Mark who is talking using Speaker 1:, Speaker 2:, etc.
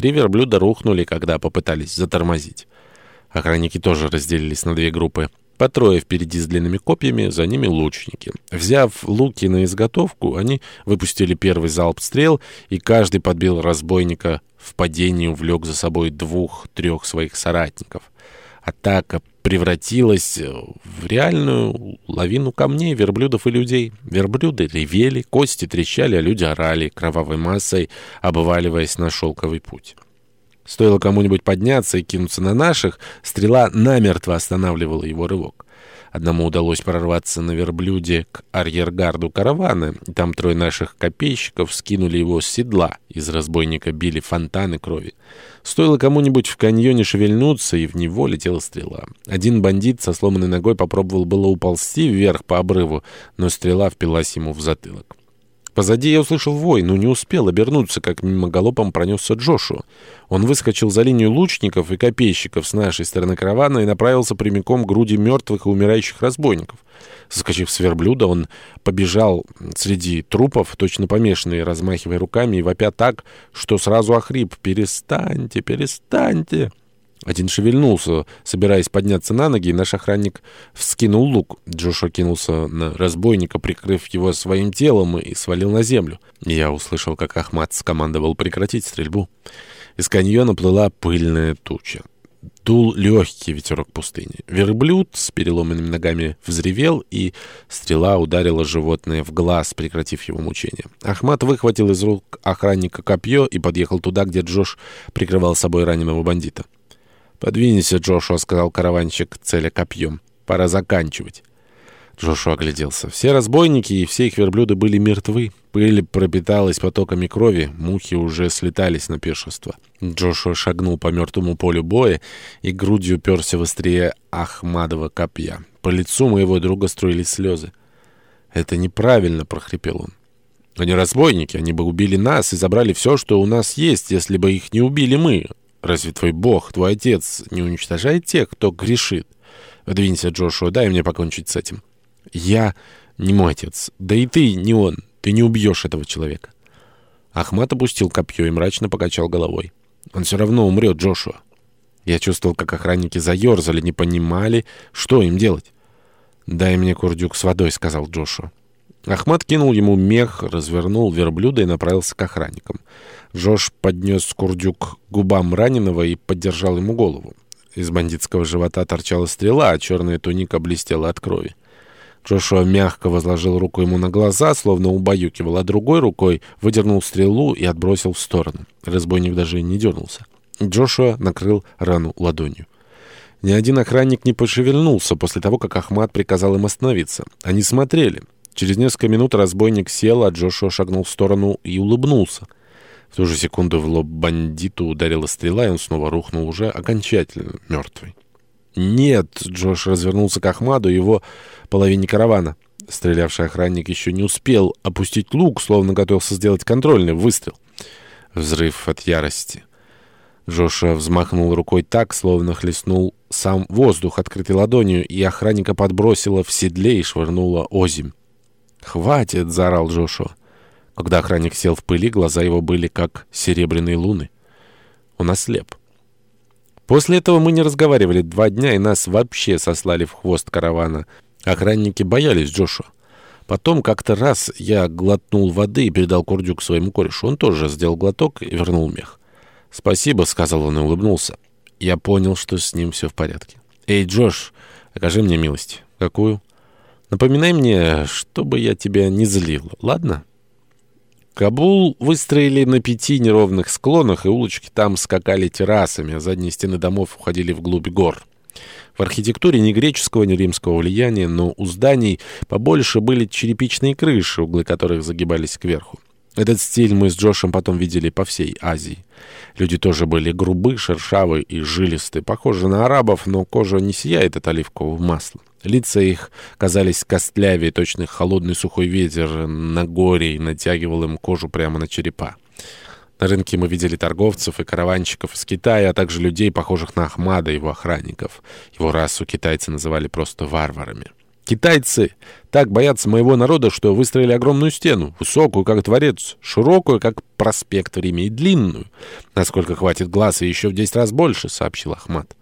Speaker 1: Три верблюда рухнули, когда попытались затормозить. Охранники тоже разделились на две группы. По трое впереди с длинными копьями, за ними лучники. Взяв луки на изготовку, они выпустили первый залп стрел, и каждый подбил разбойника в падении, увлек за собой двух-трех своих соратников. Атака превратилась в реальную лавину камней, верблюдов и людей. Верблюды ревели, кости трещали, а люди орали, кровавой массой обваливаясь на шелковый путь. Стоило кому-нибудь подняться и кинуться на наших, стрела намертво останавливала его рывок. Одному удалось прорваться на верблюде к арьергарду каравана, и там трое наших копейщиков скинули его с седла. Из разбойника били фонтаны крови. Стоило кому-нибудь в каньоне шевельнуться, и в него летела стрела. Один бандит со сломанной ногой попробовал было уползти вверх по обрыву, но стрела впилась ему в затылок. Позади я услышал вой, но не успел обернуться, как мимо галопом пронесся Джошу. Он выскочил за линию лучников и копейщиков с нашей стороны каравана и направился прямиком к груди мертвых и умирающих разбойников. Соскочив с верблюда, он побежал среди трупов, точно помешанный, размахивая руками и вопя так, что сразу охрип «Перестаньте, перестаньте!» Один шевельнулся, собираясь подняться на ноги, и наш охранник вскинул лук. Джошуа кинулся на разбойника, прикрыв его своим телом, и свалил на землю. Я услышал, как Ахмат скомандовал прекратить стрельбу. Из каньона плыла пыльная туча. Дул легкий ветерок пустыни. Верблюд с переломанными ногами взревел, и стрела ударила животное в глаз, прекратив его мучение. Ахмат выхватил из рук охранника копье и подъехал туда, где Джош прикрывал собой раненого бандита. «Подвинься, Джошуа», — сказал караванщик, целя копьем. «Пора заканчивать». Джошуа огляделся. Все разбойники и все их верблюды были мертвы. Пыль пропиталась потоками крови, мухи уже слетались на пешество. Джошуа шагнул по мертвому полю боя и грудью уперся в острие Ахмадова копья. По лицу моего друга струились слезы. «Это неправильно», — прохрипел он. «Они разбойники, они бы убили нас и забрали все, что у нас есть, если бы их не убили мы. Разве твой бог, твой отец не уничтожает тех, кто грешит? Двинься, Джошуа, дай мне покончить с этим. Я не мой отец. Да и ты не он. Ты не убьешь этого человека. Ахмат опустил копье и мрачно покачал головой. Он все равно умрет, Джошуа. Я чувствовал, как охранники заерзали, не понимали, что им делать. «Дай мне курдюк с водой», — сказал Джошуа. Ахмат кинул ему мех, развернул верблюда и направился к охранникам. Жош поднес курдюк к губам раненого и поддержал ему голову. Из бандитского живота торчала стрела, а черная туника блестела от крови. Джошуа мягко возложил руку ему на глаза, словно убаюкивал, а другой рукой выдернул стрелу и отбросил в сторону. Разбойник даже не дернулся. Джошуа накрыл рану ладонью. Ни один охранник не пошевельнулся после того, как Ахмат приказал им остановиться. Они смотрели. Через несколько минут разбойник сел, а Джошуа шагнул в сторону и улыбнулся. В ту же секунду в лоб бандиту ударила стрела, и он снова рухнул уже окончательно мертвый. «Нет!» — Джош развернулся к Ахмаду его половине каравана. Стрелявший охранник еще не успел опустить лук, словно готовился сделать контрольный выстрел. Взрыв от ярости. Джоша взмахнул рукой так, словно хлестнул сам воздух открытой ладонью, и охранника подбросило в седле и швырнуло озимь. «Хватит!» — заорал Джошуа. Когда охранник сел в пыли, глаза его были как серебряные луны. Он ослеп. После этого мы не разговаривали два дня, и нас вообще сослали в хвост каравана. Охранники боялись Джошуа. Потом как-то раз я глотнул воды и передал курдюк своему корешу. Он тоже сделал глоток и вернул мех. «Спасибо», — сказал он и улыбнулся. Я понял, что с ним все в порядке. «Эй, Джош, окажи мне милость». «Какую?» Напоминай мне, чтобы я тебя не злил, ладно? Кабул выстроили на пяти неровных склонах, и улочки там скакали террасами, а задние стены домов уходили вглубь гор. В архитектуре ни греческого, ни римского влияния, но у зданий побольше были черепичные крыши, углы которых загибались кверху. Этот стиль мы с Джошем потом видели по всей Азии. Люди тоже были грубы, шершавы и жилисты, похожи на арабов, но кожа не сияет от оливкового масла. Лица их казались костлявее, точно холодный сухой ветер на горе и натягивал им кожу прямо на черепа. На рынке мы видели торговцев и караванщиков из Китая, а также людей, похожих на Ахмада и его охранников. Его расу китайцы называли просто варварами. Китайцы так боятся моего народа, что выстроили огромную стену, высокую, как дворец, широкую, как проспект в Риме, и длинную, насколько хватит глаз, и еще в десять раз больше, — сообщил Ахмат.